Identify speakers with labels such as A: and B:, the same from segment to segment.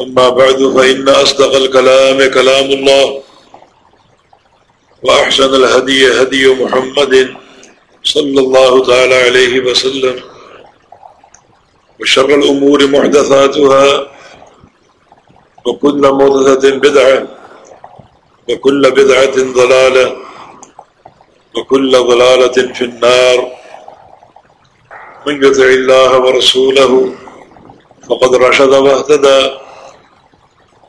A: أما بعد فإن أصدق الكلام كلام الله وأحسن الهدي هدي محمد صلى الله تعالى عليه وسلم وشر الأمور محدثاتها وكل محدثة بدعة وكل بدعة ضلالة وكل ضلالة في النار. من يطع الله ورسوله فقد رشد واهتدى.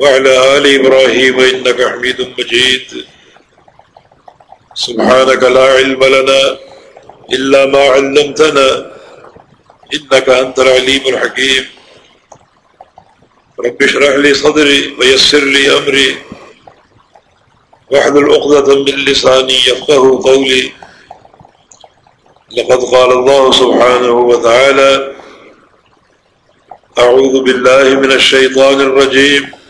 A: وعلى آل إبراهيم إنك حميد مجيد. سبحانك لا علم لنا إلا ما علمتنا. إنك أنت العليم الحكيم. رب اشرح لي صدري ويسر لي أمري. واحلل عقدة من لساني يفقه قولي. لقد قال الله سبحانه وتعالى أعوذ بالله من الشيطان الرجيم.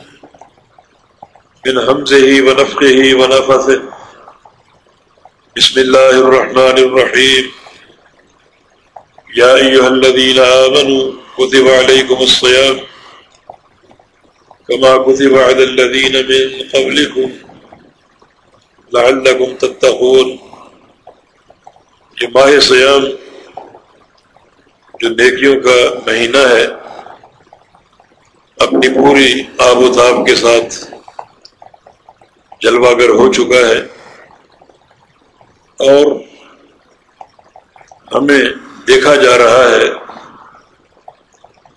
A: من همزه ونفقه ونفثه. بسم الله الرحمن الرحيم. يا أيها الذين آمنوا، كتب عليكم الصيام كما كتب على الذين من قبلكم لعلكم تتقون. یہ ماہ سیام جو نیکیوں کا مہینہ ہے، اپنی پوری آب و تاب کے ساتھ جلوہ گر ہو چکا ہے اور ہمیں دیکھا جا رہا ہے،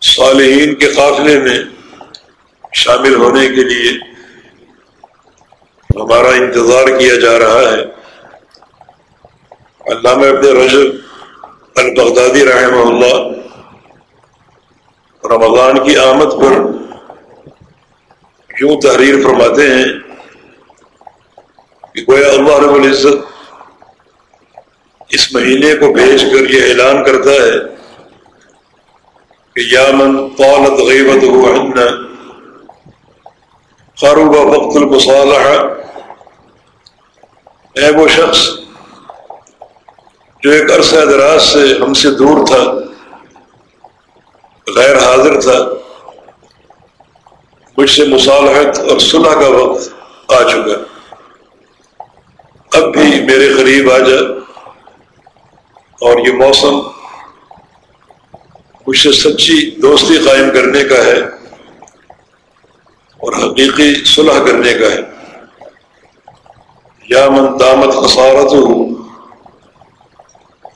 A: صالحین کے قافلے میں شامل ہونے کے لیے ہمارا انتظار کیا جا رہا ہے۔ علامہ ابن رجب البغدادی رحمہ اللہ رمضان کی آمد پر یوں تحریر فرماتے ہیں کہ گویا اللہ رب العزت اس مہینے کو بھیج کر یہ اعلان کرتا ہے کہ یا من طالت غیبت ہو خاروبہ وقت المصالحہ، اے وہ شخص جو ایک عرصہ دراز سے ہم سے دور تھا، غیر حاضر تھا، مجھ سے مصالحت اور صلح کا وقت آ چکا۔ اب بھی میرے قریب آ جا اور یہ موسم مجھ سے سچی دوستی قائم کرنے کا ہے اور حقیقی صلح کرنے کا ہے۔ یا من دامت خسارت ہو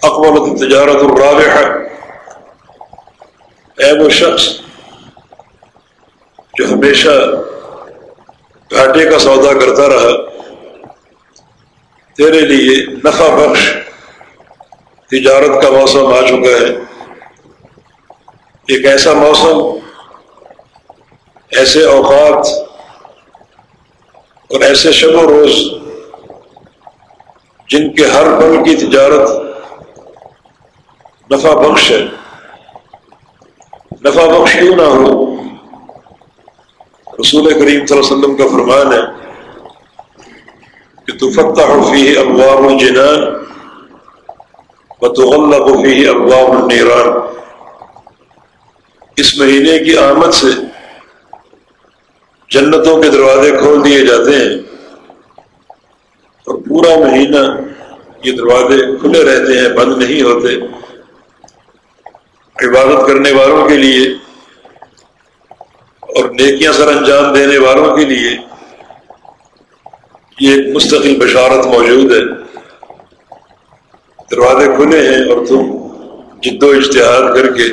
A: اقبال تجارت الرابح اے وہ شخص جو ہمیشہ گھاٹے کا سودا کرتا رہا تیرے لیے نفع بخش تجارت کا موسم آ چکا ہے۔ ایک ایسا موسم، ایسے اوقات اور ایسے شب و روز جن کے ہر پل کی تجارت نفع بخش ہے۔ نفع بخش کیوں نہ ہو؟ رسول کریم صلی اللہ علیہ وسلم کا فرمان ہے۔ کہ تو فتح فی ابواب الجنان و تو اللہ ابواب النیران اس مہینے کی آمد سے جنتوں کے دروازے کھول دیے جاتے ہیں اور پورا مہینہ یہ دروازے کھلے رہتے ہیں، بند نہیں ہوتے۔ عبادت کرنے والوں کے لیے اور نیکیاں سر انجام دینے والوں کے لیے یہ ایک مستقل بشارت موجود ہے۔ دروازے کھلے ہیں اور تم جد و اشتہار کر کے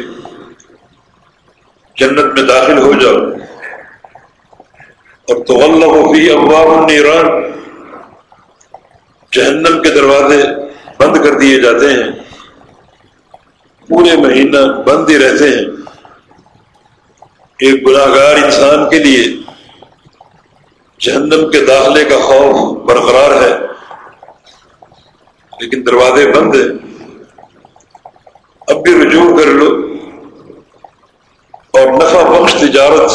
A: جنت میں داخل ہو جاؤ۔ اور تو اللہ فی ابواب النیران۔ جہنم کے دروازے بند کر دیے جاتے ہیں۔ پورے مہینہ بند ہی رہتے ہیں۔ ایک گناہ گار انسان کے لیے جہنم کے داخلے کا خوف برقرار ہے، لیکن دروازے بند ہیں۔ اب بھی رجوع کر لو۔ اور نفع بخش تجارت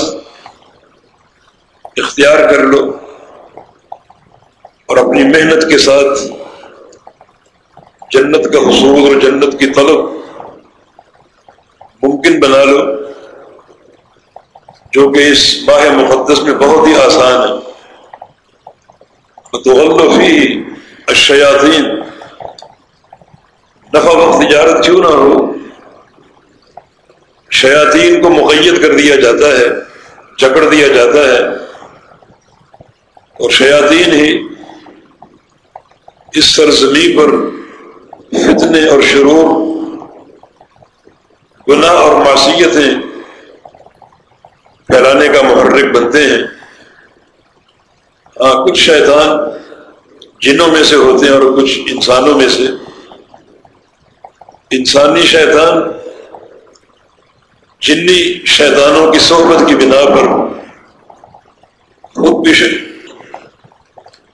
A: اختیار کر لو۔ اور اپنی محنت کے ساتھ جنت کا حصول اور جنت کی طلب ممکن بنا لو، جو کہ اس ماہ مقدس میں بہت ہی آسان ہے۔ تو غلفی الشیاطین۔ نفع وقت تجارت کیوں نہ ہو؟ شیاطین کو مقید کر دیا جاتا ہے، جکڑ دیا جاتا ہے۔ اور شیاطین ہی اس سرزمی پر فتنے اور شرور، گناہ اور معصیتیں پھیلانے کا محرک بنتے ہیں۔ کچھ شیطان جنوں میں سے ہوتے ہیں اور کچھ انسانوں میں سے۔ انسانی شیطان جنی شیطانوں کی صحبت کی بنا پر خود بھی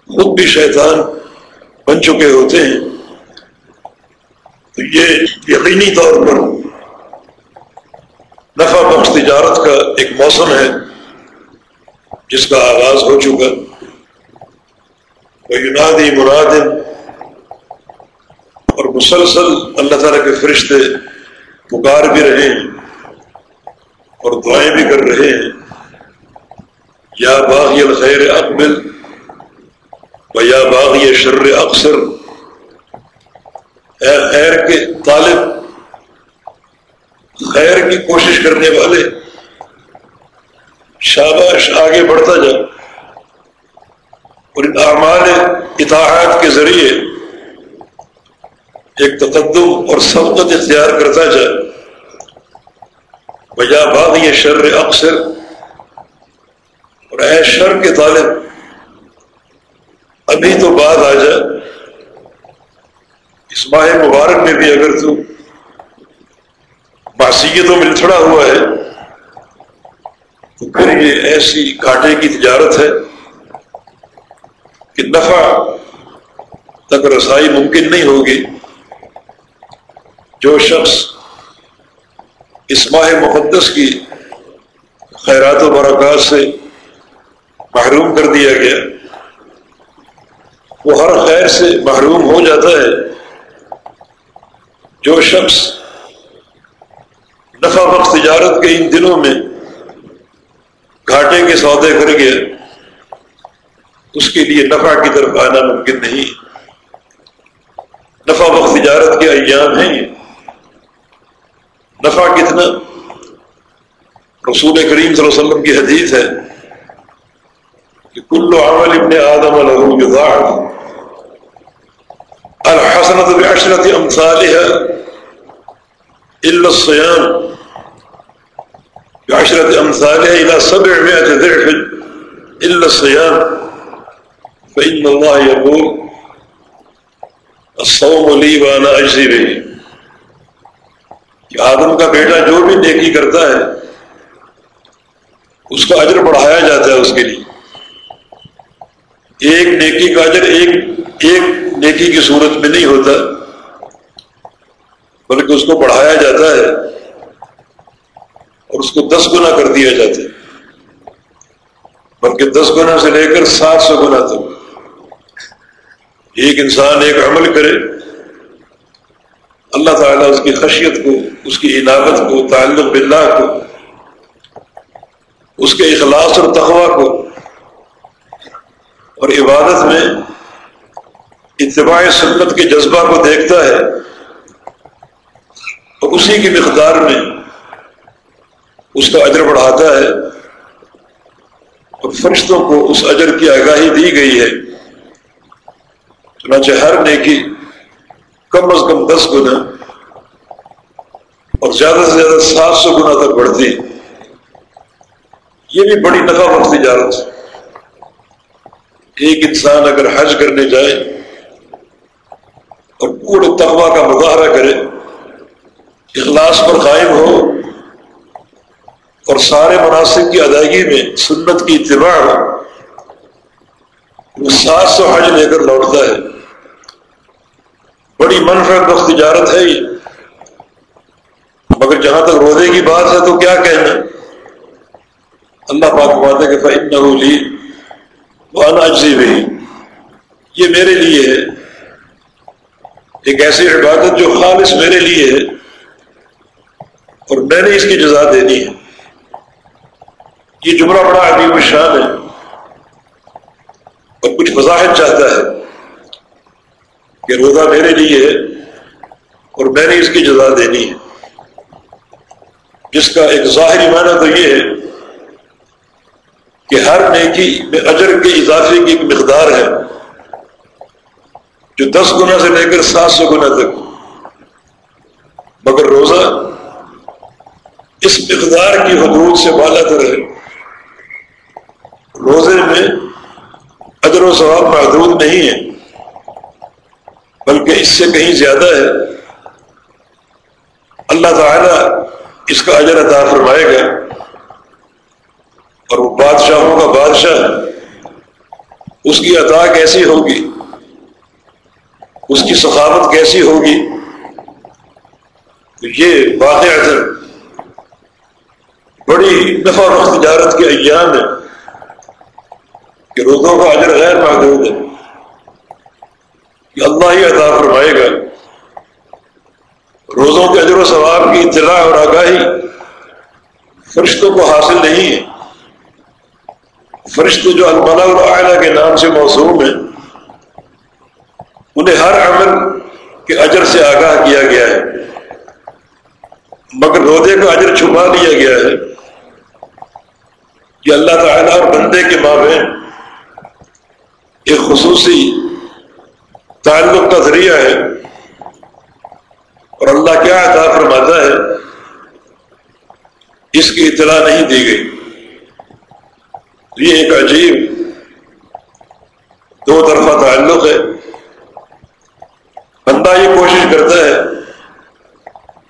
A: خود بھی شیطان بن چکے ہوتے ہیں۔ تو یہ یقینی طور پر نفع بخش تجارت کا ایک موسم ہے، جس کا آغاز ہو چکا۔ وہ یونادی مراد اور مسلسل اللہ تعالیٰ کے فرشتے پکار بھی رہے ہیں اور دعائیں بھی کر رہے ہیں۔ یا باغی الخیر اقبل یا باغ یہ شر اکثر اے خیر کے طالب، خیر کی کوشش کرنے والے، شاباش آگے بڑھتا جا۔ اور ان اعمال اطاعت کے ذریعے ایک تقدم اور سبقت اختیار کرتا جا بجا باغ یہ شر اکثر اور اے شر کے طالب ابھی تو بات آ جائے۔ اس ماہ مبارک میں بھی اگر تو معصیتوں میں لڑا ہوا ہے، تو پھر یہ ایسی گھاٹے کی تجارت ہے۔ کہ نفع تک رسائی ممکن نہیں ہوگی جو شخص اس ماہ مقدس کی خیرات و برکات سے محروم کر دیا گیا، وہ ہر خیر سے محروم ہو جاتا ہے۔ جو شخص نفع وقت تجارت کے ان دنوں میں گھاٹے کے سودے کر گیا اس کے لیے نفع کی طرف آنا ممکن نہیں۔ نفع وقت تجارت کے ایام ہیں۔ نفع کتنا؟ رسول کریم صلی اللہ علیہ وسلم کی حدیث ہے کہ کل عمل ابن آدم له يضاعف الحسنة بعشرة أمثالها إلا الصيام بعشرة ضعف السیام فإن اللہ يقول، الصوم لی وانا اجزی بھی کہ آدم کا بیٹا جو بھی نیکی کرتا ہے، اس کا اجر بڑھایا جاتا ہے اس کے لیے۔ ایک نیکی کا اجر ایک ایک نیکی کی صورت میں نہیں ہوتا، بلکہ اس کو بڑھایا جاتا ہے اور اس کو دس گنا کر دیا جاتا ہے۔ بلکہ دس گنا سے لے کر سات سو گنا تک۔ ایک انسان ایک عمل کرے، اللہ تعالیٰ اس کی خشیت کو، اس کی عناقت کو، تعلق باللہ کو، اس کے اخلاص اور تقوا کو اور عبادت میں اتباع سنت کے جذبہ کو دیکھتا ہے اور اسی کی مقدار میں اس کا اجر بڑھاتا ہے اور فرشتوں کو اس اجر کی آگاہی دی گئی ہے۔ چنانچہ ہر نیکی کم از کم دس گنا اور زیادہ سے زیادہ سات سو گنا تک بڑھتی یہ بھی بڑی نفع بخش تجارت ایک انسان اگر حج کرنے جائے اور پورے تقوا کا مظاہرہ کرے، اخلاص پر قائم ہو اور سارے مناسب کی ادائیگی میں سنت کی اتباع ہو، وہ سات سو حج لے کر لوٹتا ہے۔ بڑی منفرد بخش تجارت ہے یہ۔ مگر جہاں تک روزے کی بات ہے تو کیا کہنا۔ اللہ پاک بات ہے کہ فائن نہ لی اجزی بھی یہ میرے لیے ہے۔ ایک ایسی عبادت جو خالص میرے لیے ہے۔ اور میں نے اس کی جزا دینی ہے۔ یہ جملہ بڑا عظیم الشان ہے۔ اور کچھ وضاحت چاہتا ہے۔ کہ روزہ میرے لیے ہے اور میں نے اس کی جزا دینی ہے۔ جس کا ایک ظاہری معنی تو یہ ہے کہ ہر نیکی میں اجر کے اضافے کی ایک مقدار ہے جو دس گنا سے لے کر سات سو گنا تک۔ مگر روزہ اس مقدار کی حدود سے بالا تر ہے۔ روزے میں اجر و ثواب محدود نہیں ہے۔ بلکہ اس سے کہیں زیادہ ہے، اللہ تعالی اس کا اجر عطا فرمائے گا۔ اور وہ بادشاہوں کا بادشاہ، اس کی عطا کیسی ہوگی؟ اس کی ثقافت کیسی ہوگی؟ تو یہ واقع بڑی نفع و تجارت کے ایام ہے کہ روزوں کا اجر غیر محدود ہے۔ کہ اللہ ہی عطا فرمائے گا۔ روزوں کے اجر و ثواب کی اطلاع اور آگاہی فرشتوں کو حاصل نہیں ہے۔ فرشت جو الملا اور آئلہ کے نام سے موسوم ہیں، انہیں ہر عمل کے اجر سے آگاہ کیا گیا ہے۔ مگر روزے کا اجر چھپا دیا گیا ہے کہ اللہ تعالیٰ اور بندے کے مابین ایک خصوصی تعلق کا ذریعہ ہے اور اللہ کیا عطا فرماتا ہے؟ اس کی اطلاع نہیں دی گئی۔ یہ ایک عجیب دو طرفہ تعلق ہے۔ بندہ یہ کوشش کرتا ہے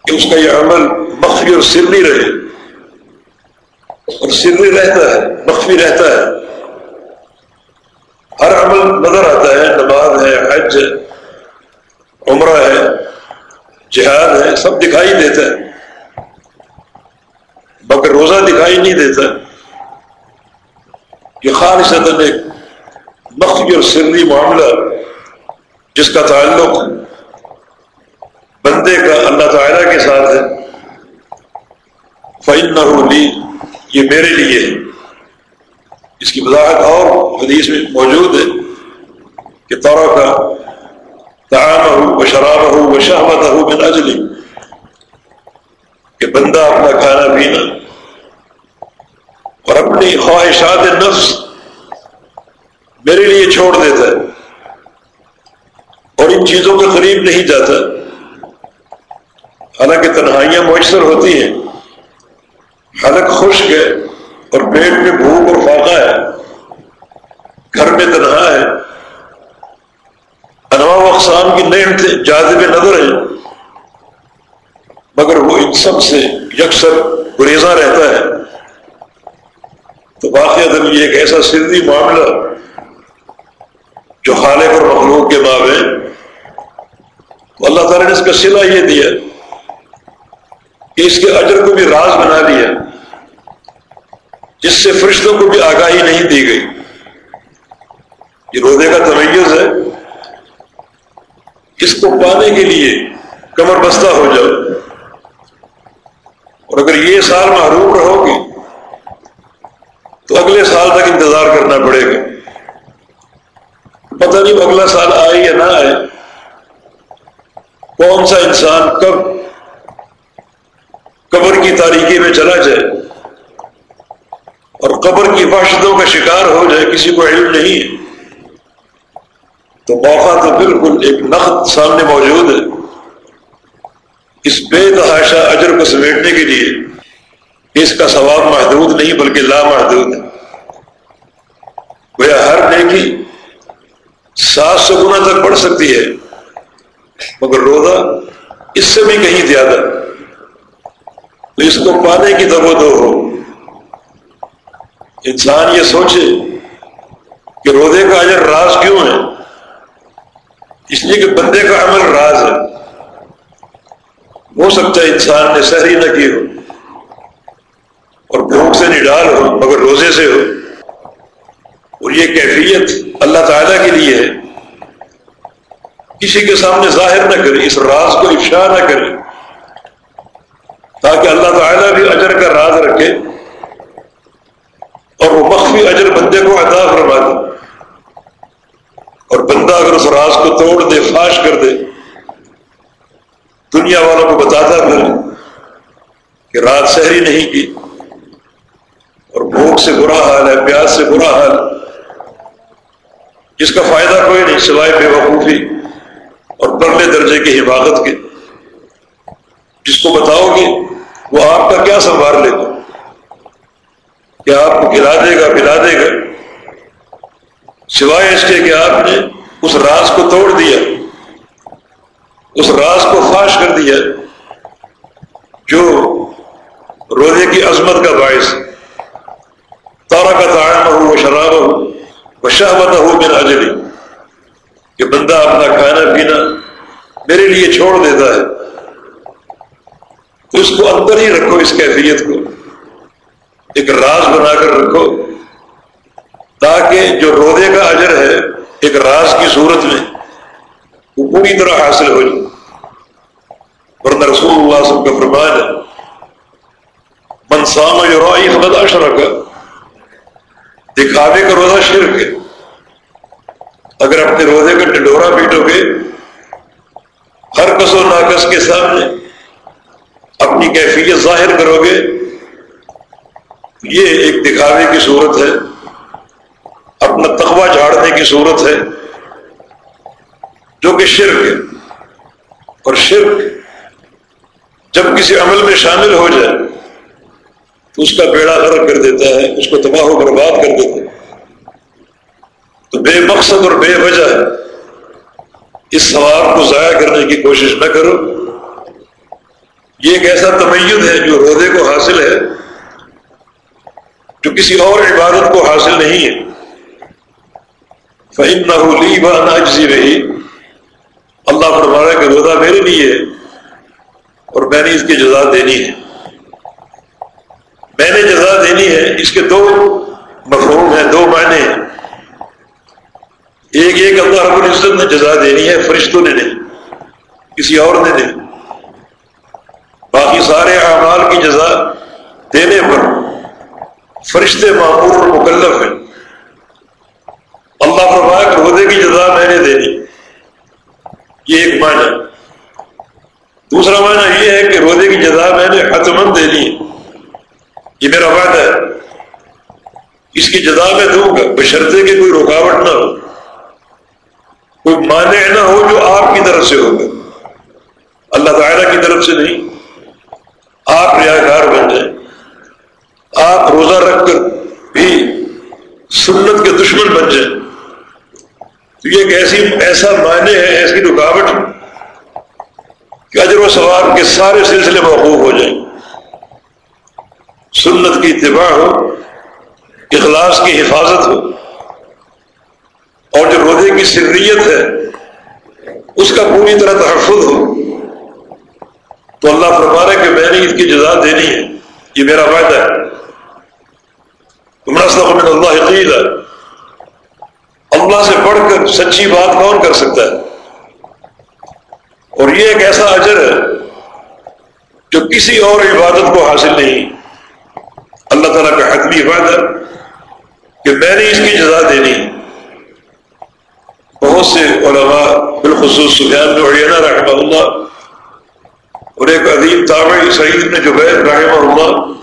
A: کہ اس کا یہ عمل مخفی اور سرنی رہے۔ اور سرنی رہتا ہے، مخفی رہتا ہے۔ ہر عمل نظر آتا ہے، نماز ہے، حج ہے، عمرہ ہے، جہاد ہے، سب دکھائی دیتا ہے۔ مگر روزہ دکھائی نہیں دیتا۔ یہ خالص ایک مخفی اور سری معاملہ، جس کا تعلق بندے کا اللہ تعالیٰ کے ساتھ ہے۔ فائن نہ یہ میرے لیے ہے۔ اس کی وضاحت اور حدیث میں موجود ہے کہ طور کا تعام ہو و شراب ہو و شہمت ہو میں کہ بندہ اپنا کھانا پینا اور اپنی خواہشات نفس میرے لیے چھوڑ دیتا ہے اور ان چیزوں کے قریب نہیں جاتا، حالانکہ تنہائیاں میسر ہوتی ہیں حلق خشک ہے اور پیٹ میں بھوک اور فاقہ ہے گھر میں تنہا ہے انواع اقسام کی نعمتیں جاذب نظر ہیں مگر وہ ان سب سے یکسر گریزاں رہتا ہے۔ تو واقعات یہ ایک ایسا سردی معاملہ جو خالق اور مخلوق کے مابین تو اللہ تعالیٰ نے اس کا سلا یہ دیا کہ اس کے اجر کو بھی راز بنا لیا جس سے فرشتوں کو بھی آگاہی نہیں دی گئی۔ یہ رودے کا تمیز ہے۔ اس کو پانے کے لیے کمر بستہ ہو جاؤ۔ اور اگر یہ سال محروم رہو گے، تو اگلے سال تک انتظار کرنا پڑے گا۔ پتہ نہیں اگلا سال آئے یا نہ آئے۔ کون سا انسان کب قبر کی تاریخی میں چلا جائے اور قبر کی وحشتوں کا شکار ہو جائے، کسی کو علم نہیں ہے۔ تو موقع تو بالکل ایک نقد سامنے موجود ہے۔ اس بے تحاشا اجر کو سمیٹنے کے لیے اس کا ثواب محدود نہیں بلکہ لامحدود ہے۔ گویا ہر نیکی سات سو گنا تک بڑھ سکتی ہے، مگر روزہ اس سے بھی کہیں زیادہ۔ تو اس کو پانے کی دو دو ہو۔ انسان یہ سوچے کہ روزے کا اجر راز کیوں ہے؟ اس لیے کہ بندے کا عمل راز ہے۔ ہو سکتا ہے انسان نے سہری نہ کی ہو اور بھوک سے نڈال ہو، مگر روزے سے ہو۔ اور یہ کیفیت اللہ تعالیٰ کے لیے ہے۔ کسی کے سامنے ظاہر نہ کرے، اس راز کو افشا نہ کرے۔ تاکہ اللہ تعالیٰ بھی اجر کا راز رکھے اور وہ مخفی اجر بندے کو عطا فرما دے۔ اور بندہ اگر اس راز کو توڑ دے، فاش کر دے، دنیا والوں کو بتاتا پھر کہ رات سحری نہیں کی۔ اور بھوک سے برا حال ہے، پیاس سے برا حال۔ جس کا فائدہ کوئی نہیں، سوائے بے وقوفی اور پرلے درجے کی حفاظت کے۔ جس کو بتاؤ گے، وہ آپ کا کیا سنبھال لے گا؟ کیا آپ کو کھلا دے گا، پلا دے گا؟ سوائے اس کے کہ آپ نے اس راز کو توڑ دیا، اس راز کو فاش کر دیا، جو روزے کی عظمت کا باعث تارا کا تعام ہو وہ شراب ہو وہ شہبت ہو میرا اجلی، کہ بندہ اپنا کھانا پینا میرے لیے چھوڑ دیتا ہے۔ تو اس کو اندر ہی رکھو اس کیفیت کو۔ ایک راز بنا کر رکھو۔ تاکہ جو رودے کا اجر ہے، ایک راز کی صورت میں وہ پوری طرح حاصل ہو جائے۔ ورنہ رسول اللہ سب کا فرمان ہے منسام جو رائی فقط دکھاوے کا روزہ شرک ہے۔ اگر اپنے روزے کا ڈڈورا پیٹو گے ہر کس و ناکس کے سامنے اپنی کیفیت ظاہر کرو گے یہ ایک دکھاوے کی صورت ہے۔ اپنا تخوا جھاڑنے کی صورت ہے، جو کہ شرک ہے۔ اور شرک جب کسی عمل میں شامل ہو جائے، تو اس کا بیڑا غرق کر دیتا ہے، اس کو تباہ و برباد کر دیتا ہے۔ تو بے مقصد اور بے وجہ اس ثواب کو ضائع کرنے کی کوشش نہ کرو۔ یہ ایک ایسا تمیز ہے جو رودے کو حاصل ہے، جو کسی اور عبادت کو حاصل نہیں ہے۔ فہم نہ ہو لی نہ جسی رہی اللہ فرمایا کہ روزہ میرے لیے اور میں نے اس کی جزا دینی ہے۔ میں نے جزا دینی ہے، اس کے دو مفہوم ہیں، دو معنی ہیں۔ ایک ایک اللہ رب العزت نے جزا دینی ہے، فرشتوں نے نہیں، کسی اور نے نہیں۔ باقی سارے اعمال کی جزا دینے پر فرشتے معمور اور مکلف ہیں۔ اللہ فرمایا کہ عہدے کی جزا میں نے دینی یہ ایک معنی۔ دوسرا معنی یہ ہے کہ روزے کی جزا میں نے حتمند دینی ہے یہ میرا وعدہ ہے۔ اس کی جزا میں دوں گا۔ بشرطے کہ کوئی رکاوٹ نہ ہو۔ کوئی مانع نہ ہو جو آپ کی طرف سے ہوگا اللہ تعالیٰ کی طرف سے نہیں۔ آپ ریا بن جائیں۔ آپ روزہ رکھ کر بھی سنت کے دشمن بن جائیں۔ تو یہ ایک ایسی ایسا معنی ہے، ایسی رکاوٹ کہ اجر و ثواب کے سارے سلسلے موقوف ہو جائیں۔ سنت کی اتباع ہو، اخلاص کی حفاظت ہو، اور جو روزے کی سریت ہے، اس کا پوری طرح تحفظ ہو، تو اللہ فرمانا کہ میں نے اس کی جزا دینی ہے۔ یہ میرا فائدہ ہے۔ من اللہ عقید ہے اللہ سے پڑھ کر سچی بات کون کر سکتا ہے؟ اور یہ ایک ایسا اجر ہے جو کسی اور عبادت کو حاصل نہیں۔ اللہ تعالیٰ کا حتمی فائدہ کہ میں نے اس کی جزا دینی۔ بہت سے علماء بالخصوص سفیان میں اڑینا رحمہ اللہ اور ایک عظیم تابعی سعید نے جو بید رحمہ اللہ،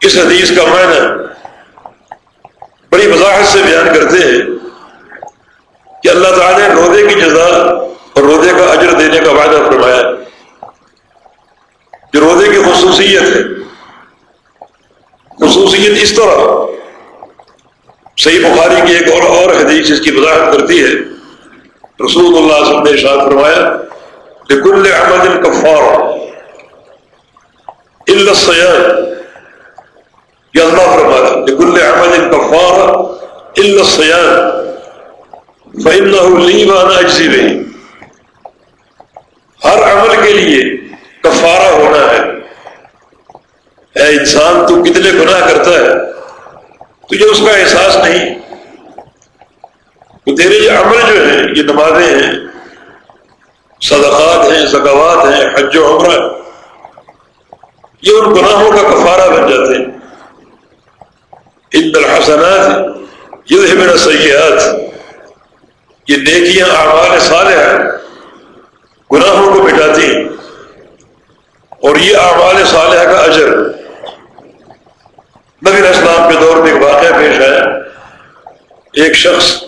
A: اس حدیث کا معنی بڑی وضاحت سے بیان کرتے ہیں کہ اللہ تعالیٰ نے روزے کی جزا اور روزے کا اجر دینے کا وعدہ فرمایا جو روزے کی خصوصیت ہے۔ خصوصیت اس طرح۔ صحیح بخاری کی ایک اور اور حدیث اس کی وضاحت کرتی ہے۔ رسول اللہ صلی اللہ علیہ وسلم نے ارشاد فرمایا لكل عمل كفارة إلا الصيام یا اللہ فرمانا لكل عمل كفارة إلا الصيام. فإنه لي وأنا أجزي به. ہر عمل کے لیے کفارہ ہونا ہے. اے انسان، تو کتنے گناہ کرتا ہے؟ تجھے اس کا احساس نہیں؟ تو تیرے یہ عمل جو ہیں، یہ نمازیں ہیں، صدقات ہیں زکوات ہیں، حج و عمرہ، یہ ان گناہوں کا کفارہ بن جاتے ہیں۔ ان الحسنات یہ میرا سیاحت یہ نیکیاں اعمال صالح گناہوں کو مٹاتی ہیں۔ اور یہ اعمال صالح کا اجر۔ نبی اسلام کے دور میں ایک واقعہ پیش آیا۔ ایک شخص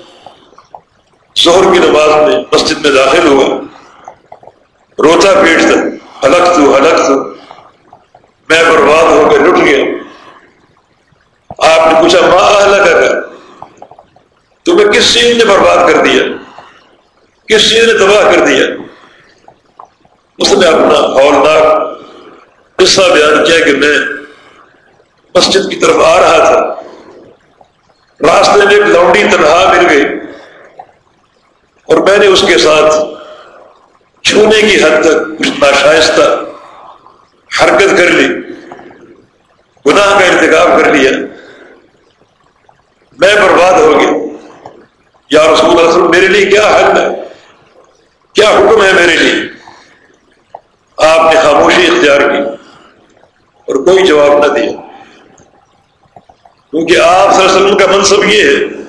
A: ظہر کی نماز میں مسجد میں داخل ہوا۔ روتا پیٹتا ہلک تو ہلک تو میں برباد ہو کے لٹ گیا۔ آپ نے پوچھا ماں الگ اگر تمہیں کس چیز نے برباد کر دیا؟ کس چیز نے تباہ کر دیا؟ اس نے اپنا ہولناک قصہ بیان کیا کہ میں مسجد کی طرف آ رہا تھا۔ راستے میں ایک لونڈی تنہا مل گئی اور میں نے اس کے ساتھ چھونے کی حد تک کچھ ناشائستہ حرکت کر لی، گناہ کا انتخاب کر لیا۔ میں برباد ہو گیا۔ یا رسول اللہ وسلم، میرے لیے کیا حل ہے؟ کیا حکم ہے میرے لیے؟ آپ نے خاموشی اختیار کی اور کوئی جواب نہ دیا۔ کیونکہ آپ صلی اللہ علیہ وسلم کا منصب یہ ہے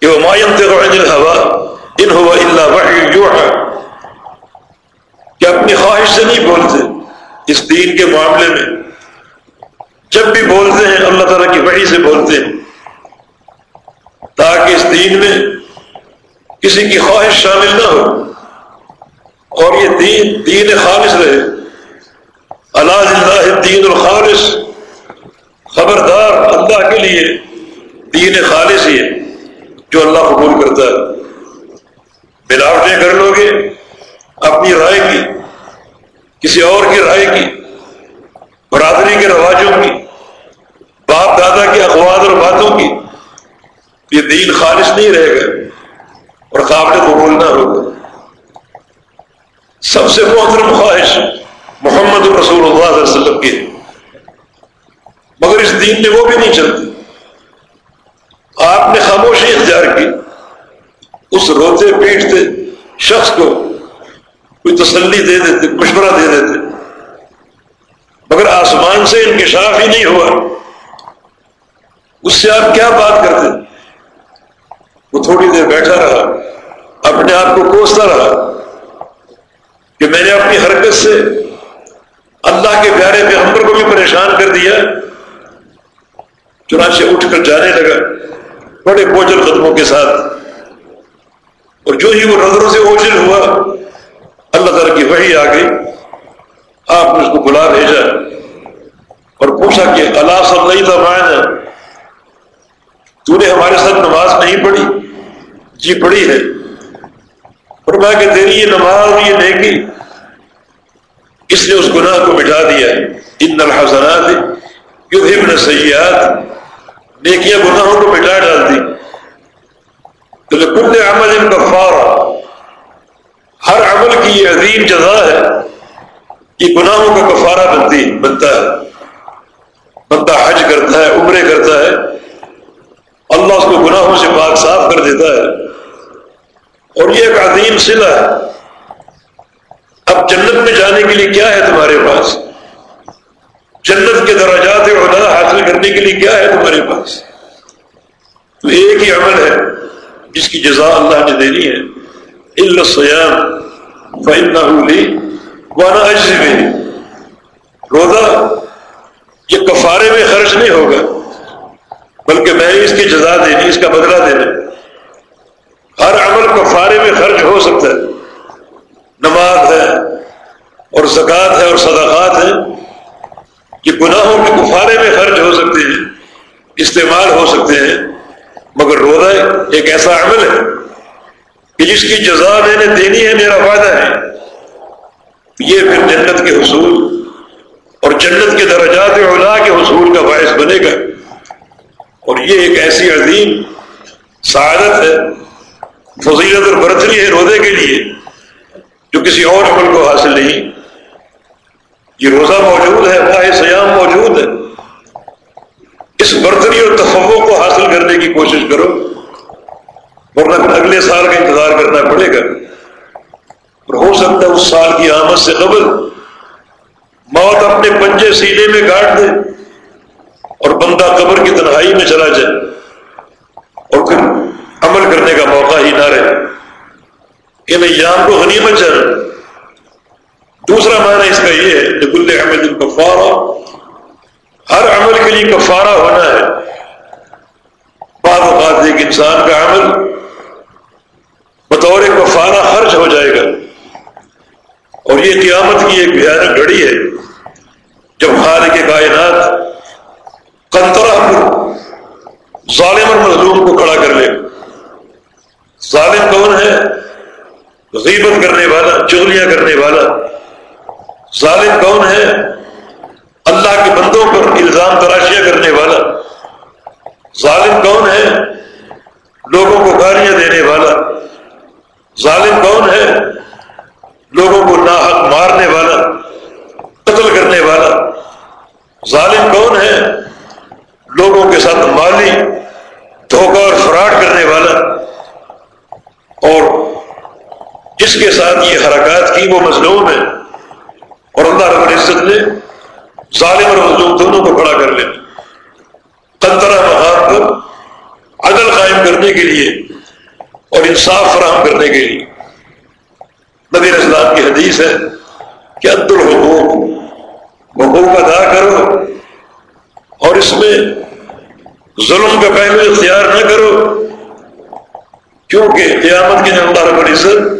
A: کہ وہ مائن تغ ہوا ان ہوا اللہ جو کہ اپنی خواہش سے نہیں بولتے اس دین کے معاملے میں۔ جب بھی بولتے ہیں، اللہ تعالیٰ کی وحی سے بولتے ہیں۔ دین میں کسی کی خواہش شامل نہ ہو اور یہ دین دین خالص رہے۔ اللہ اللہ دین الخالص، خبردار اللہ کے لیے دین خالص ہی ہے جو اللہ قبول کرتا ہے۔ ملاوٹیں کر لو گے اپنی رائے کی، کسی اور کی رائے کی، برادری کے رواجوں کی، باپ دادا کے اخبار اور باتوں کی۔ یہ دین خالص نہیں رہے گا اور قابل قبول نہ ہوگا۔ سب سے محترم خواہش محمد الرسول اللہ علیہ وسلم کی مگر اس دین میں وہ بھی نہیں چلتی۔ آپ نے خاموشی اختیار کی۔ اس روتے پیٹتے شخص کو کوئی تسلی دے دیتے، مشورہ دے دیتے۔ مگر آسمان سے انکشاف ہی نہیں ہوا۔ اس سے آپ کیا بات کرتے؟ وہ تھوڑی دیر بیٹھا رہا، اپنے آپ کو کوستا رہا کہ میں نے اپنی حرکت سے اللہ کے پیارے پیغمبر کو بھی پریشان کر دیا، چنانچہ اٹھ کر جانے لگا بڑے بوجھل قدموں کے ساتھ۔ اور جو ہی وہ نظروں سے اوجل ہوا، اللہ تعالیٰ کی وحی آ گئی۔ آپ نے اس کو بلا بھیجا اور پوچھا کہ اللہ صلی اللہ تو نے ہمارے ساتھ نماز نہیں پڑھی۔ جی بڑی ہے۔ فرما کہ تیری یہ نماز یہ نیکی، اس نے اس گناہ کو مٹا دیا۔ ان الحسنات یو ابن سیاحت نیکیاں گناہوں کو مٹا ڈالتی تو کل عمل ان کا ہر عمل کی یہ عظیم جزا ہے کہ گناہوں کا کفارہ بنتی، بنتا ہے۔ بندہ حج کرتا ہے، عمرے کرتا ہے، اللہ اس کو گناہوں سے پاک صاف کر دیتا ہے۔ اور یہ ایک عظیم صلہ ہے۔ اب جنت میں جانے کے لیے کیا ہے تمہارے پاس؟ جنت کے دراجات عہدہ حاصل کرنے کے لیے کیا ہے تمہارے پاس؟ تو ایک ہی عمل ہے، جس کی جزا اللہ نے دینی ہے۔ السیام فائن وانا اجزی میں روزہ یہ کفارے میں خرچ نہیں ہوگا، بلکہ میں اس کی جزا دینی، اس کا بدلہ دینا ہر عمل کفارے میں خرچ ہو سکتا ہے۔ نماز ہے اور زکوٰۃ ہے اور صدقات ہے یہ گناہوں کے کفارے میں خرچ ہو سکتے ہیں، استعمال ہو سکتے ہیں۔ مگر روزہ ایک ایسا عمل ہے کہ جس کی جزا میں نے دینی ہے، میرا وعدہ ہے۔ یہ پھر جنت کے حصول اور جنت کے درجات اولا کے حصول کا باعث بنے گا۔ اور یہ ایک ایسی عظیم سعادت ہے فضیلت اور برتری ہے روزے کے لیے، جو کسی اور عمل کو حاصل نہیں۔ یہ روزہ موجود ہے واحد سیام موجود ہے۔ اس برتری اور تفوق کو حاصل کرنے کی کوشش کرو، ورنہ اگلے سال کا انتظار کرنا پڑے گا۔ اور ہو سکتا ہے اس سال کی آمد سے قبل موت اپنے پنجے سینے میں کاٹ دے اور بندہ قبر کی تنہائی میں چلا جائے۔ اور پھر عمل کرنے کا موقع ہی نہ رہے۔ کہ میں یام کو غنیمت جانا دوسرا معنی اس کا یہ ہے کہ گل احمد الکفار ہر عمل کے لیے کفارہ ہونا ہے۔ بعض اوقات ایک انسان کا عمل بطور کفارہ خرچ ہو جائے گا۔ اور یہ قیامت کی ایک بھیانک گھڑی ہے۔ جب خالق کے کائنات کنترا ظالم اور مظلوم کو کھڑا کر لے۔ ظالم کون ہے؟ غیبت کرنے والا، چغلیاں کرنے والا۔ ظالم کون ہے؟ اللہ کے بندوں پر الزام تراشیاں کرنے والا۔ ظالم کون ہے؟ لوگوں کو گالیاں دینے والا۔ ظالم کون ہے؟ لوگوں کو ناحق مارنے والا، قتل کرنے والا۔ ظالم کون ہے؟ لوگوں کے ساتھ مالی دھوکہ اور فراڈ کرنے والا اور جس کے ساتھ یہ حرکات کی وہ مظلوم ہے اور اللہ رب العزت نے ظالم اور مظلوم دونوں کو کھڑا کر لیں قنطرہ مقام پر عدل قائم کرنے کے لیے اور انصاف فراہم کرنے کے لیے۔ نبی اسلام کی حدیث ہے کہ عد الحقوق، حقوق ادا کرو اور اس میں ظلم کا پہلو اختیار نہ کرو۔ کیونکہ قیامت کے اللہ رب العزت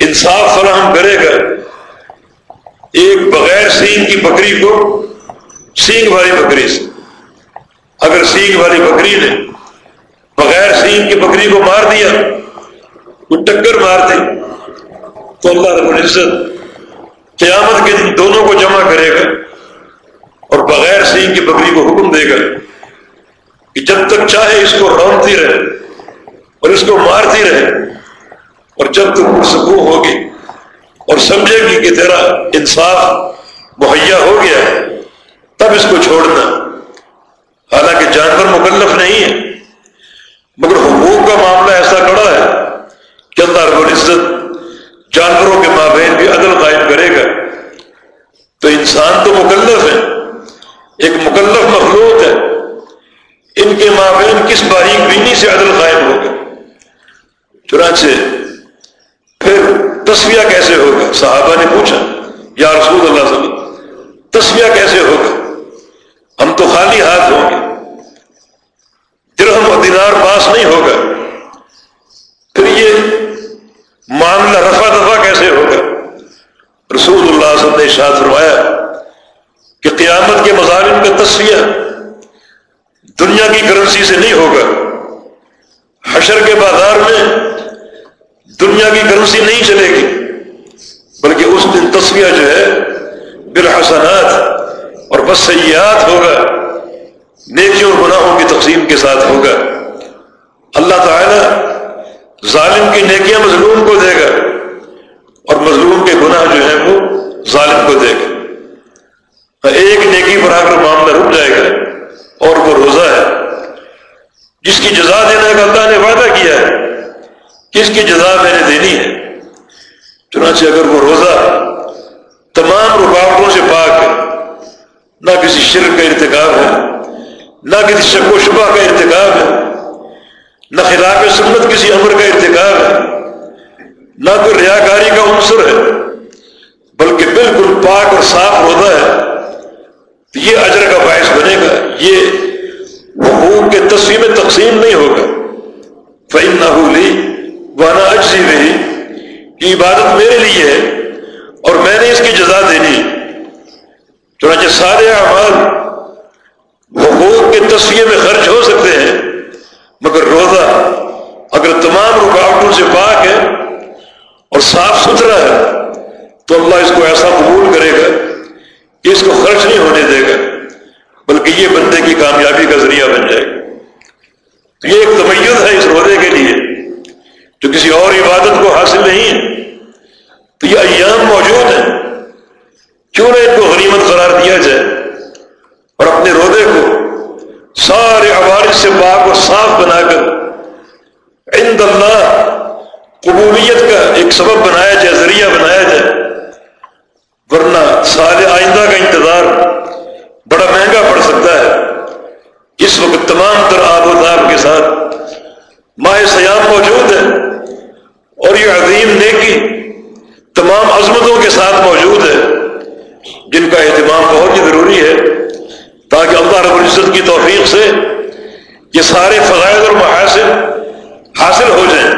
A: انصاف فراہم کرے گا۔ ایک بغیر سینگ کی بکری کو، سینگ والی بکری سے۔ اگر سینگ والی بکری نے بغیر سینگ کی بکری کو مار دیا، وہ ٹکر مار دی تو اللہ رب العزت قیامت کے دن دونوں کو جمع کرے گا اور بغیر سینگ کی بکری کو حکم دے گا کہ جب تک چاہے اس کو رونتی رہے اور اس کو مارتی رہے۔ اور جب تک پرسکون ہوگی اور سمجھے گی کہ تیرا انصاف مہیا ہو گیا تب اس کو چھوڑنا۔ حالانکہ جانور مکلف نہیں ہے، مگر حقوق کا معاملہ ایسا کڑا ہے کہ اللہ رب العزت جانوروں کے مابین بھی عدل قائم کرے گا۔ تو انسان تو مکلف ہے، ایک مکلف مخلوق ہے۔ ان کے مابین کس باریک بینی سے عدل قائم ہوگا؟ چنانچہ تصویہ کیسے ہوگا؟ صحابہ نے پوچھا، یا رسول اللہ صلی اللہ علیہ وسلم تصویہ کیسے ہوگا؟ ہم تو خالی ہاتھ ہوں گے۔ درہم و دینار پاس نہیں ہوگا۔ پھر یہ معاملہ رفع دفع کیسے ہوگا؟ رسول اللہ صلی اللہ علیہ وسلم نے شاد فرمایا کہ قیامت کے مظالم کا تصویہ دنیا کی کرنسی سے نہیں ہوگا۔ حشر کے بازار میں دنیا کی کرنسی نہیں چلے گی، بلکہ اس دن تصویہ جو ہے بالحسنات اور بس سیاحت ہوگا، نیکیوں اور گناہوں کی تقسیم کے ساتھ ہوگا۔ اللہ تعالی ظالم کی نیکیاں مظلوم کو دے گا اور مظلوم کے گناہ جو ہیں وہ ظالم کو دے گا۔ ایک نیکی پر آ کر معاملہ رک جائے گا اور وہ روزہ ہے۔ جس کی جزا دینے کا اللہ نے وعدہ کیا ہے کس کی جزا میں نے دینی ہے؟ چنانچہ اگر وہ روزہ تمام رکاوٹوں سے پاک ہے، نہ کسی شرک کا ارتکاب ہے، نہ کسی شک و شبہ کا ارتکاب ہے، نہ خلاف سنت کسی عمر کا ارتکاب ہے، نہ کوئی ریاکاری کا عنصر ہے، بلکہ بالکل پاک اور صاف روزہ ہے۔ تو یہ اجر کا باعث بنے گا۔ یہ حقوق کے تصویر میں تقسیم نہیں ہوگا۔ فعم نہ ہو لی وانا اجزی نہیں کہ عبادت میرے لیے ہے اور میں نے اس کی جزا دینی چنانچہ سارے اعمال حقوق کے تصویر میں خرچ ہو سکتے ہیں، مگر روزہ اگر تمام رکاوٹوں سے پاک ہے اور صاف ستھرا ہے، تو اللہ اس کو ایسا قبول کرے گا کہ اس کو خرچ نہیں ہونے دے گا، بلکہ یہ بندے کی کامیابی کا ذریعہ بن جائے گا۔ تو یہ ایک تمیز ہے اس روزے کے لیے۔ جو کسی اور عبادت کو حاصل نہیں ہے۔ تو یہ ایام موجود ہیں۔ کیوں نہ ان کو غنیمت قرار دیا جائے اور اپنے رودے کو سارے عوارض سے پاک اور صاف بنا کر عند اللہ قبولیت کا ایک سبب بنایا جائے، ذریعہ بنایا جائے۔ ورنہ سال آئندہ کا انتظار بڑا مہنگا پڑ سکتا ہے۔ اس وقت تمام تر آب و تاب کے ساتھ ماہ سیام موجود ہے اور یہ عظیم نیکی تمام عظمتوں کے ساتھ موجود ہے، جن کا اہتمام بہت ہی ضروری ہے، تاکہ اللہ رب العزت کی توفیق سے یہ سارے فضائل اور محاصل حاصل ہو جائیں۔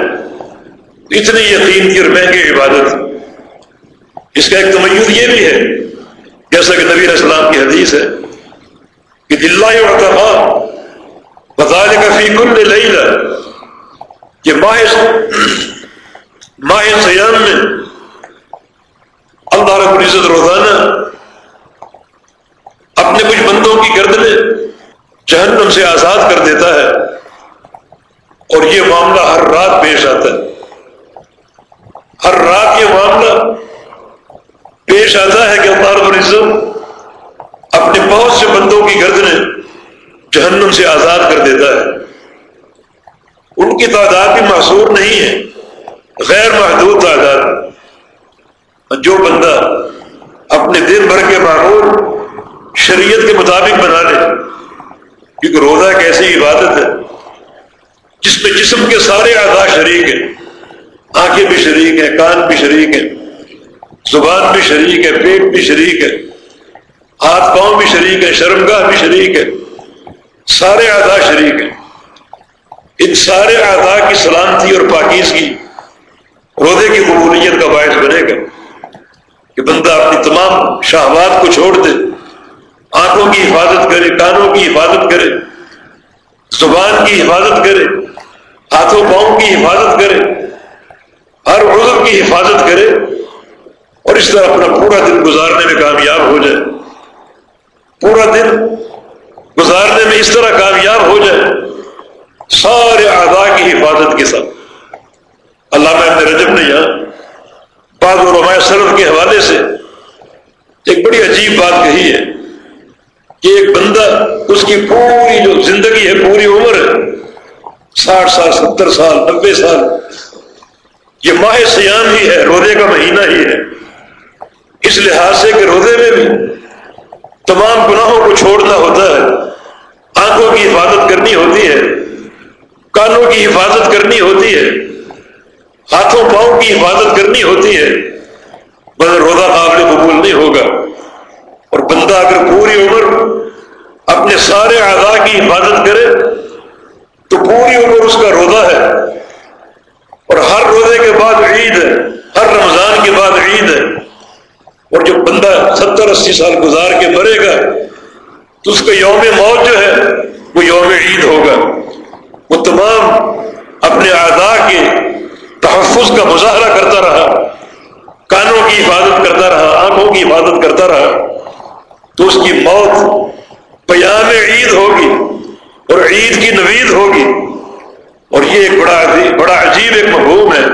A: اتنی یقین کی اور مہنگی عبادت۔ اس کا ایک تمیز یہ بھی ہے، جیسا کہ نبی اسلام کی حدیث ہے کہ دلّہ اور بطال کا فی کل کہ ماہ ماہ سیام میں اللہ رب العزت روزانہ اپنے کچھ بندوں کی گردنیں جہنم سے آزاد کر دیتا ہے اور یہ معاملہ ہر رات پیش آتا ہے۔ ہر رات یہ معاملہ پیش آتا ہے کہ اللہ رب العزت اپنے بہت سے بندوں کی گردنیں جہنم سے آزاد کر دیتا ہے۔ ان کی تعداد بھی محصور نہیں ہے۔ غیر محدود تعداد۔ جو بندہ اپنے دن بھر کے معمول شریعت کے مطابق بنا لے، کیونکہ روزہ ایک ایسی عبادت ہے، جس میں جسم کے سارے اعضاء شریک ہیں۔ آنکھیں بھی شریک ہیں، کان بھی شریک ہیں، زبان بھی شریک ہے، پیٹ بھی شریک ہے، ہاتھ پاؤں بھی شریک ہے شرمگاہ بھی شریک ہے، سارے اعضاء شریک ہیں۔ ان سارے اعضاء کی سلامتی اور پاکیزگی روزے کی قبولیت کا باعث بنے گا کہ بندہ اپنی تمام شہبات کو چھوڑ دے، آنکھوں کی حفاظت کرے، کانوں کی حفاظت کرے، زبان کی حفاظت کرے، ہاتھوں پاؤں کی حفاظت کرے، ہر عضو کی حفاظت کرے اور اس طرح اپنا پورا دن گزارنے میں کامیاب ہو جائے۔ پورا دن گزارنے میں اس طرح کامیاب ہو جائے سارے اعضاء کی حفاظت کے ساتھ۔ اللہ میں رجب نے یہاں بعض علماء سرف کے حوالے سے ایک بڑی عجیب بات کہی ہے کہ ایک بندہ اس کی پوری جو زندگی ہے، پوری عمر ہے ساٹھ سال، ستر سال، نبے سال، یہ ماہ سیام ہی ہے، روزے کا مہینہ ہی ہے۔ اس لحاظ سے کہ روزے میں بھی تمام گناہوں کو چھوڑنا ہوتا ہے، آنکھوں کی حفاظت کرنی ہوتی ہے۔ کانوں کی حفاظت کرنی ہوتی ہے، ہاتھوں پاؤں کی حفاظت کرنی ہوتی ہے، مگر روزہ قابل قبول نہیں ہوگا۔ اور بندہ اگر پوری عمر اپنے سارے اعضاء کی حفاظت کرے، تو پوری عمر اس کا روزہ ہے۔ اور ہر روزے کے بعد عید ہے، ہر رمضان کے بعد عید ہے۔ اور جو بندہ ستر اسی سال گزار کے مرے گا، تو اس کا یوم موت جو ہے، وہ یوم عید ہوگا۔ وہ تمام اپنے اعضاء کے تحفظ کا مظاہرہ کرتا رہا، کانوں کی حفاظت کرتا رہا، آنکھوں کی حفاظت کرتا رہا، تو اس کی موت پیام عید ہوگی اور عید کی نوید ہوگی۔ اور یہ ایک بڑا بڑا عجیب ایک مفہوم ہے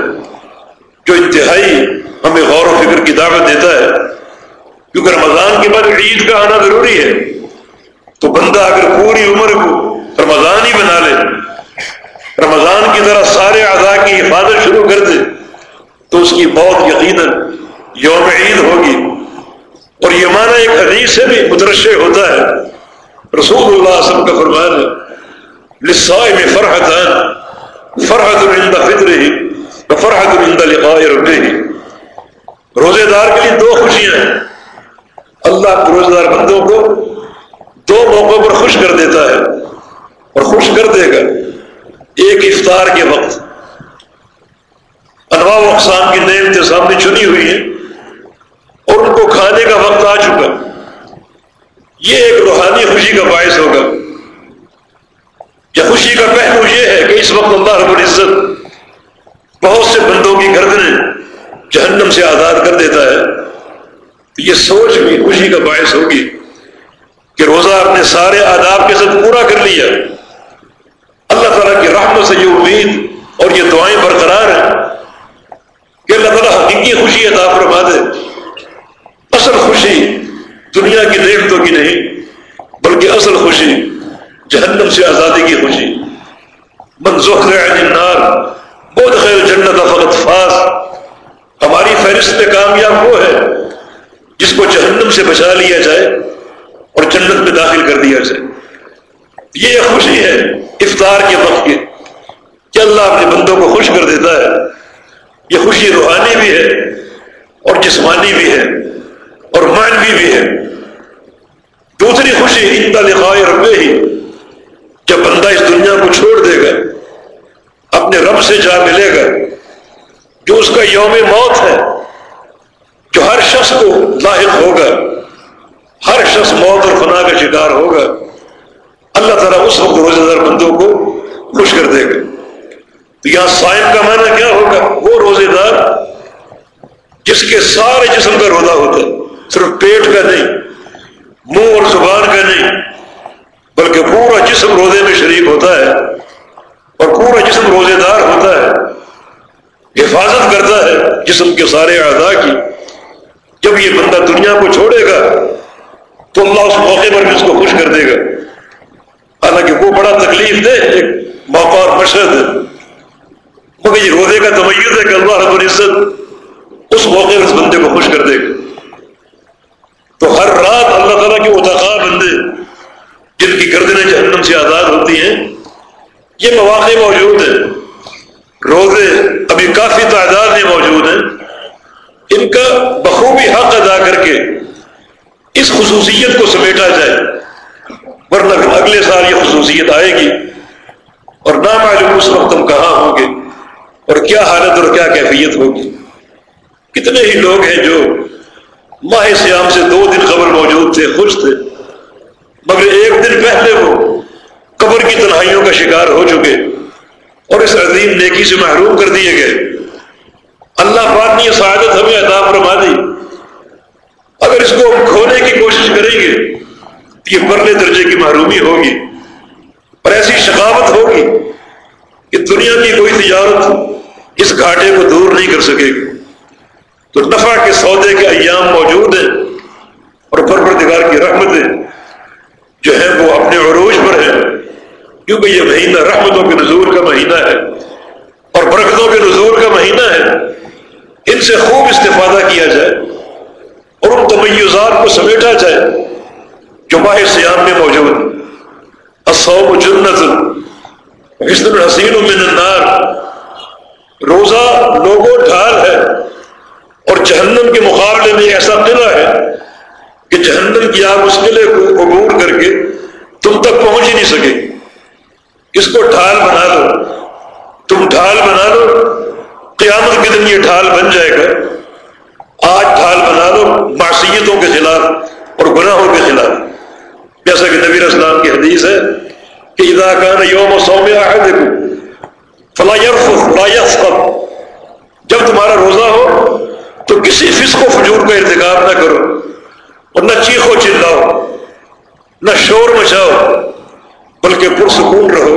A: جو انتہائی ہمیں غور و فکر کی دعوت دیتا ہے۔ کیونکہ رمضان کے بعد عید کا آنا ضروری ہے۔ تو بندہ اگر پوری عمر کو رمضان ہی بنا لے رمضان کی طرح سارے اعضاء کی حفاظت شروع کر دے تو اس کی موت یقیناً یوم عید ہوگی اور یہ معنی ایک حدیث سے بھی مترشے ہوتا ہے۔ رسول اللہ وسلم کا فرمان ہے لسائے میں فرحت فرحت عند فطر ہی فرحت عند لقاء ہی روزے دار کے لیے دو خوشیاں ہیں۔ اللہ روزے دار بندوں کو دو موقعوں پر خوش کر دیتا ہے اور خوش کر دے گا۔ ایک افطار کے وقت انواع و اقسام کی نعمتیں سامنے چنی ہوئی ہیں اور ان کو کھانے کا وقت آ چکا یہ ایک روحانی خوشی کا باعث ہوگا۔ یا خوشی کا پہلو یہ ہے کہ اس وقت اللہ رب العزت بہت سے بندوں کی گردنیں جہنم سے آزاد کر دیتا ہے۔ یہ سوچ بھی خوشی کا باعث ہوگی کہ روزہ اپنے سارے آداب کے ساتھ پورا کر لیا۔ اللہ تعالیٰ کی رحمت سے یہ امید اور یہ دعائیں برقرار ہیں کہ اللہ تعالیٰ حقیقی خوشی عطا فرما دے۔ اصل خوشی دنیا کی نعمتوں کی نہیں، بلکہ اصل خوشی جہنم سے آزادی کی خوشی۔ منظور النار بہت خیر جنت فقط فاس ہماری فہرست کامیاب وہ ہے جس کو جہنم سے بچا لیا جائے اور جنت میں داخل کر دیا جائے۔ یہ خوشی ہے، افطار کے وقت کی۔ کہ اللہ اپنے بندوں کو خوش کر دیتا ہے۔ یہ خوشی روحانی بھی ہے اور جسمانی بھی ہے اور معنوی بھی ہے۔ دوسری خوشی ان لکھائے ربے ہی جب بندہ اس دنیا کو چھوڑ دے گا، اپنے رب سے جا ملے گا، جو اس کا یوم موت ہے، جو ہر شخص کو لاحق ہوگا، ہر شخص موت اور فنا کا شکار ہوگا۔ اللہ تعالیٰ اس وقت روزہ دار بندوں کو خوش کر دے گا۔ تو یہاں سائم کا معنی کیا ہوگا؟ وہ روزے دار جس کے سارے جسم کا روزہ ہوتا ہے، صرف پیٹ کا نہیں، منہ اور زبان کا نہیں، بلکہ پورا جسم روزے میں شریک ہوتا ہے اور پورا جسم روزے دار ہوتا ہے، حفاظت کرتا ہے جسم کے سارے اعضاء کی۔ جب یہ بندہ دنیا کو چھوڑے گا تو اللہ اس موقع پر بھی اس کو خوش کر دے گا۔ حالانکہ وہ بڑا تکلیف دے ایک موقع اور مشرد ہے مگر یہ روزے کا تمیز ہے کہ اللہ رب العزت اس موقع اس بندے کو خوش کر دے۔ گا تو ہر رات اللہ تعالیٰ کے اتقا بندے جن کی گردنیں جہنم سے آزاد ہوتی ہیں، یہ مواقع موجود ہیں۔ روزے ابھی کافی تعداد میں موجود ہیں۔ ان کا بخوبی حق ادا کر کے اس خصوصیت کو سمیٹا جائے۔ ورنہ اگلے سال یہ خصوصیت آئے گی۔ اور نہ معلوم اس وقت ہم کہاں ہوں گے؟ اور کیا حالت اور کیا کیفیت ہوگی؟ کتنے ہی لوگ ہیں جو ماہ سیام سے دو دن قبر موجود تھے خوش تھے۔ مگر ایک دن پہلے وہ قبر کی تنہائیوں کا شکار ہو چکے اور اس عظیم نیکی سے محروم کر دیے گئے۔ اللہ پاک نے یہ سعادت ہمیں عطا فرما دی۔ اگر اس کو ہم کھونے کی کوشش کریں گے یہ پرلے درجے کی محرومی ہوگی اور ایسی شقاوت ہوگی کہ دنیا کی کوئی تجارت اس گھاٹے کو دور نہیں کر سکے گی۔ تو نفع کے سودے کے ایام موجود ہیں اور پروردگار کی رحمتیں جو ہے وہ اپنے عروج پر ہے کیونکہ یہ مہینہ رحمتوں کے نظور کا مہینہ ہے اور برکتوں کے نظور کا مہینہ ہے۔ ان سے خوب استفادہ کیا جائے اور ان تمیزات کو سمیٹا جائے۔ جو ماہ سیام میں موجود۔ اصوب جنت حسن الحسین من النار۔ روزہ لوگوں ڈھال ہے اور جہنم کے مقابلے میں ایسا قلعہ ہے کہ جہنم کی آگ اس قلعے کو عبور کر کے تم تک پہنچ ہی نہیں سکے۔ اس کو ڈھال بنا دو۔ تم ڈھال بنا دو۔ قیامت کے دن یہ ڈھال بن جائے گا۔ آج ڈھال بنا لو معصیتوں کے خلاف اور گناہوں کے خلاف۔ جیسا کہ نبیر اسلام کی حدیث ہے کہ ادا کان یوم سوم دیکھو فلاح فلاح جب تمہارا روزہ ہو تو کسی فسق و فجور کا ارتکاب نہ کرو اور نہ چیخو چلاؤ نہ شور مچاؤ بلکہ پرسکون رہو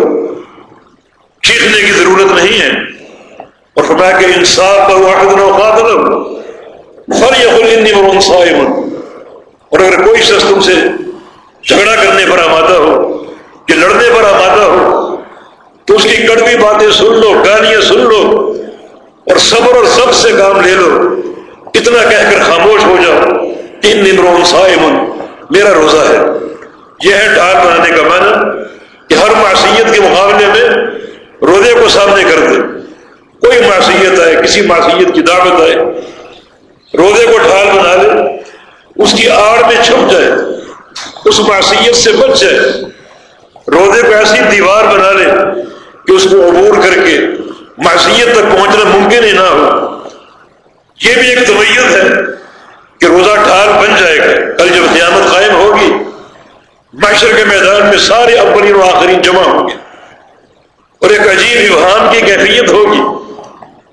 A: چیخنے کی ضرورت نہیں ہے اور فرمایا کہ انصاف پر واحد اوقات فر یقین اور اگر کوئی شخص تم سے جھگڑا کرنے پر آمادہ ہو کہ لڑنے پر آمادہ ہو، تو اس کی کڑوی باتیں سن لو، گالیاں سن لو، اور صبر اور سب سے کام لے لو۔ اتنا کہہ کر خاموش ہو جاؤ تین نمرون سائمن میرا روزہ ہے۔ یہ ہے ڈال بنانے کا معنی کہ ہر معصیت کے مقابلے میں روزے کو سامنے کر دے۔ کوئی معصیت آئے، کسی معصیت کی دعوت آئے، روزے کو ڈھال بنا لے اس کی آڑ میں چھپ جائے۔ اس معصیت سے بچ جائے۔ روزے کو ایسی دیوار بنا لے کہ اس کو عبور کر کے معصیت تک پہنچنا ممکن ہی نہ ہو۔ یہ بھی ایک طبیعت ہے کہ روزہ ڈھال بن جائے گا۔ کل جب قیامت قائم ہوگی معاشر کے میدان میں سارے اولین و آخرین جمع ہوں گے۔ اور ایک عجیب ابہام کی کیفیت ہوگی۔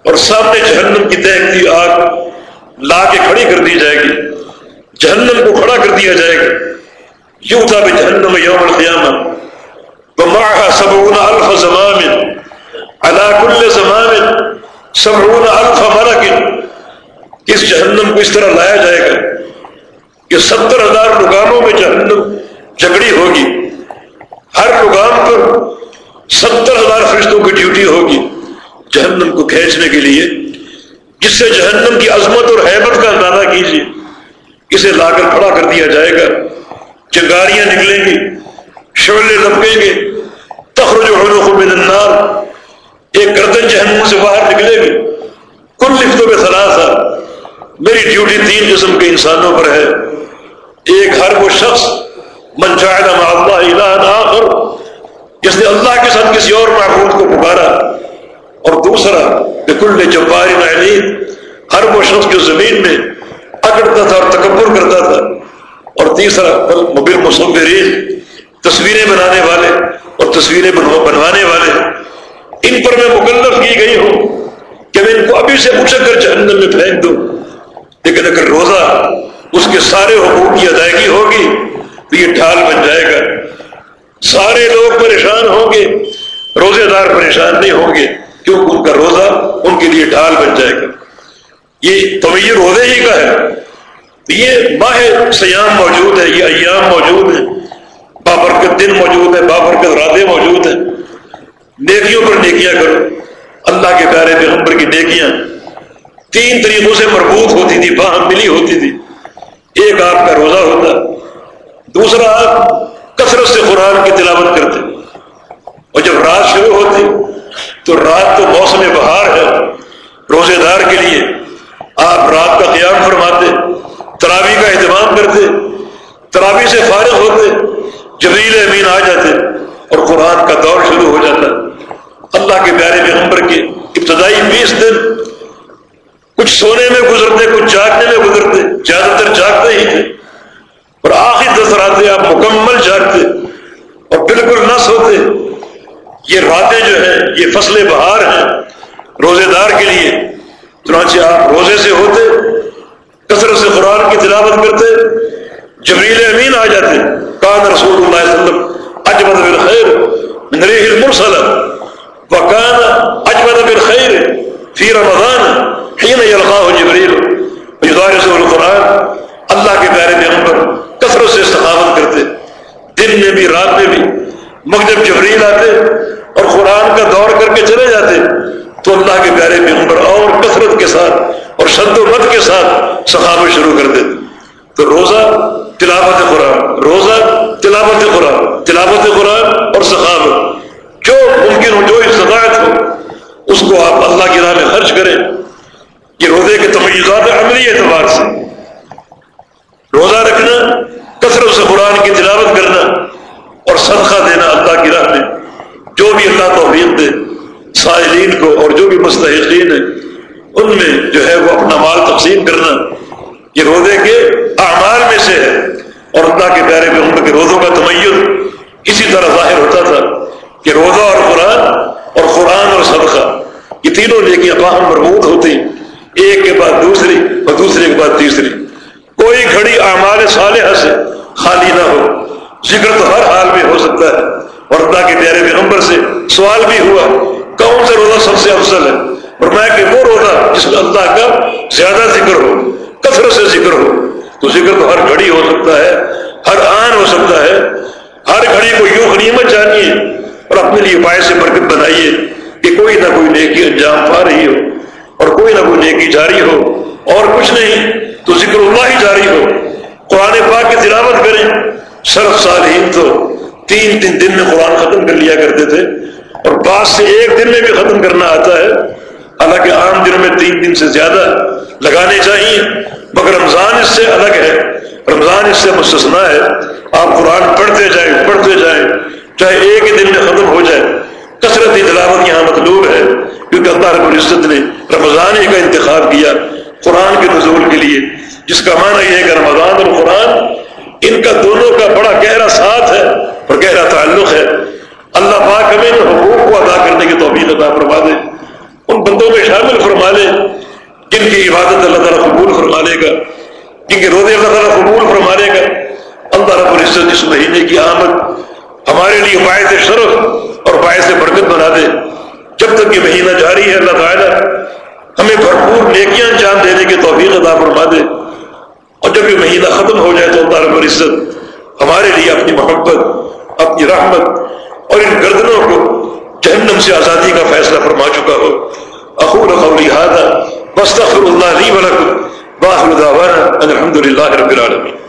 A: اور سامنے جہنم کی دہتی آگ لا کے کھڑی کر دی جائے گی۔ جہنم کو کھڑا کر دیا جائے گا۔ یوں تھا جہنم یوم القیامہ ومعها سبعون الف زمام. على كل زمام سبعون الف ملك. اس جہنم کو اس طرح لایا جائے گا کہ ستر ہزار لگاموں میں جہنم جگڑی ہوگی. ہر لگام پر ستر ہزار فرشتوں کی ڈیوٹی ہوگی جہنم کو کھینچنے کے لیے. جس سے جہنم کی عظمت اور حیبت کا اندازہ کیجیے. اسے لا کر کھڑا کر دیا جائے گا. چنگاریاں نکلیں گی شعلے لپکیں گے، تخرج من النار، ایک گردن جہنم سے باہر نکلے گی۔ کل لفتوں میں ثلاثہ میری ڈیوٹی تین قسم کے انسانوں پر ہے۔ ایک ہر وہ شخص، من جعل اللہ الہ آخر، جس نے اللہ کے ساتھ کسی اور معبود کو پکارا۔ اور دوسرا، بکل جبار علیم، ہر وہ شخص جو زمین میں اکڑتا تھا اور تکبر کرتا تھا۔ اور تیسرا مبل مصورین، تصویریں بنانے والے اور تصویریں بنوانے والے ان پر میں مکلف کی گئی ہوں کہ میں ان کو ابھی سے اچک کر جہنم میں پھینک دوں۔ لیکن اگر روزہ اس کے سارے حقوق کی ادائیگی ہوگی تو یہ ڈھال بن جائے گا۔ سارے لوگ پریشان ہوں گے، روزے دار پریشان نہیں ہوں گے، کیونکہ ان کا روزہ ان کے لیے ڈھال بن جائے گا۔ یہ تو یہ روزے ہی کا ہے۔ یہ ماہ سیام موجود ہے، یہ ایام موجود ہے۔ بابرکت دن موجود ہے، بابرکت راتیں موجود ہیں۔ نیکیوں پر نیکیاں کرو۔ اللہ کے پیارے پیغمبر کی نیکیاں۔ تین طریقوں سے مربوط ہوتی تھی، باہم ملی ہوتی تھی۔ ایک آپ کا روزہ ہوتا، دوسرا آپ کثرت سے قرآن کی تلاوت کرتے۔ اور جب رات شروع ہوتی، تو رات تو موسم بہار ہے۔ روزے دار کے لیے آپ رات کا قیام فرماتے۔ تراوی کا اہتمام کرتے، تراوی سے فارغ ہوتے، جبریل امین آ جاتے اور قرآن کا دور شروع ہو جاتا۔ اللہ کے پیارے پیغمبر کے ابتدائی بیس دن کچھ سونے میں گزرتے، کچھ جاگنے میں گزرتے، زیادہ تر جاگتے ہی تھے۔ اور آخر دس راتیں آپ مکمل جاگتے اور بالکل نہ سوتے۔ یہ راتیں جو ہیں، یہ فصل بہار ہیں روزے دار کے لیے، چنانچہ آپ روزے سے ہوتے کثرت سے قرآن کی تلاوت کرتے، جبریل امین آ جاتے، کان رسول اللہ علیہ وسلم اجمد بالخیر خیر نریح المرسل وکان اجمد بالخیر فی رمضان حین یلقاہ جبریل یدارس القرآن اللہ کے پیارے پیغمبر کثرت سے استقامت کرتے دن میں بھی رات میں بھی مغرب جبریل آتے اور قرآن کا دور کر کے چلے جاتے تو اللہ کے پیارے پیغمبر اور کثرت کے ساتھ اور شد و مت کے ساتھ سخاوت شروع کر دیتے تو روزہ تلاوت قرآن روزہ تلاوت قرآن تلاوت قرآن اور سخاوت جو ممکن ہو جو استطاعت ہو اس کو آپ اللہ کی راہ میں خرچ کریں یہ روزے کے تمیزات عملی اعتبار سے روزہ رکھنا کثرت سے قرآن کی تلاوت کرنا اور صدقہ دینا اللہ کی راہ میں جو بھی اللہ توفیق دے سائلین کو اور جو بھی مستحقین ہیں ان میں جو ہے وہ اپنا مال تقسیم کرنا یہ روزے کے اعمال میں سے ہے اور اللہ کے پیارے میں عمر کے روزوں کا تمیز اسی طرح ظاہر ہوتا تھا کہ روزہ اور قرآن اور قرآن اور صدقہ یہ تینوں نیکیاں باہم مربوط ہوتی ایک کے بعد دوسری اور دوسرے کے بعد تیسری کوئی گھڑی اعمال صالحہ سے خالی نہ ہو ذکر تو ہر حال میں ہو سکتا ہے اور اللہ کے پیارے پیغمبر سے سوال بھی ہوا کون سا روزہ سب سے افضل ہے اور میں کہ وہ روزہ جس میں اللہ کا زیادہ ذکر ہو کثرت سے ذکر ہو تو ذکر تو ہر گھڑی ہو سکتا ہے ہر آن ہو سکتا ہے ہر گھڑی کو یوں غنیمت جانیے اور اپنے لیے پائے سے برکت بنائیے کہ کوئی نہ کوئی نیکی انجام پا رہی ہو اور کوئی نہ کوئی نیکی جاری ہو۔ اور کچھ نہیں، تو ذکر اللہ ہی جاری ہو۔ قرآن پاک کی تلاوت کریں۔ سرف صالحین تو تین تین دن میں قرآن ختم کر لیا کرتے تھے۔ اور بعض سے ایک دن میں بھی ختم کرنا آتا ہے۔ حالانکہ عام دنوں میں تین دن سے زیادہ لگانے چاہیے، مگر رمضان اس سے الگ ہے۔ رمضان اس سے مستثنا ہے۔ آپ قرآن پڑھتے جائیں پڑھتے جائیں۔ چاہے ایک ہی دن میں ختم ہو جائے، کثرت تلاوت یہاں مطلوب ہے، کیونکہ اللہ رب العزت نے رمضان ہی کا انتخاب کیا قرآن کے نزول کے لیے، جس کا معنی یہ ہے کہ رمضان اور قرآن ان کا دونوں کا بڑا گہرا ساتھ ہے اور گہرا تعلق ہے۔ اللہ پاک ہمیں ان حقوق کو ادا کرنے کی توفیق عطا فرما دے۔ ان بندوں میں شامل فرما لے، جن کی عبادت اللہ تعالیٰ قبول فرما لے گا، جن کے روزے اللہ تعالیٰ قبول فرما لے گا۔ اللہ رب العزت اس مہینے کی آمد ہمارے لیے باعث شرف اور باعث برکت بنا دے۔ جب تک یہ مہینہ جاری ہے، اللہ تعالیٰ ہمیں بھرپور نیکیاں انجام دینے کی توفیق عطا فرما دے۔ اور جب یہ مہینہ ختم ہو جائے تو اللہ رب العزت ہمارے لیے اپنی محبت، اپنی رحمت اور ان گردنوں کو جہنم سے آزادی کا فیصلہ فرما چکا ہو۔ اخور قولی هذا واستغفر الله لي ولكم واخر دعوانا الحمد لله رب العالمين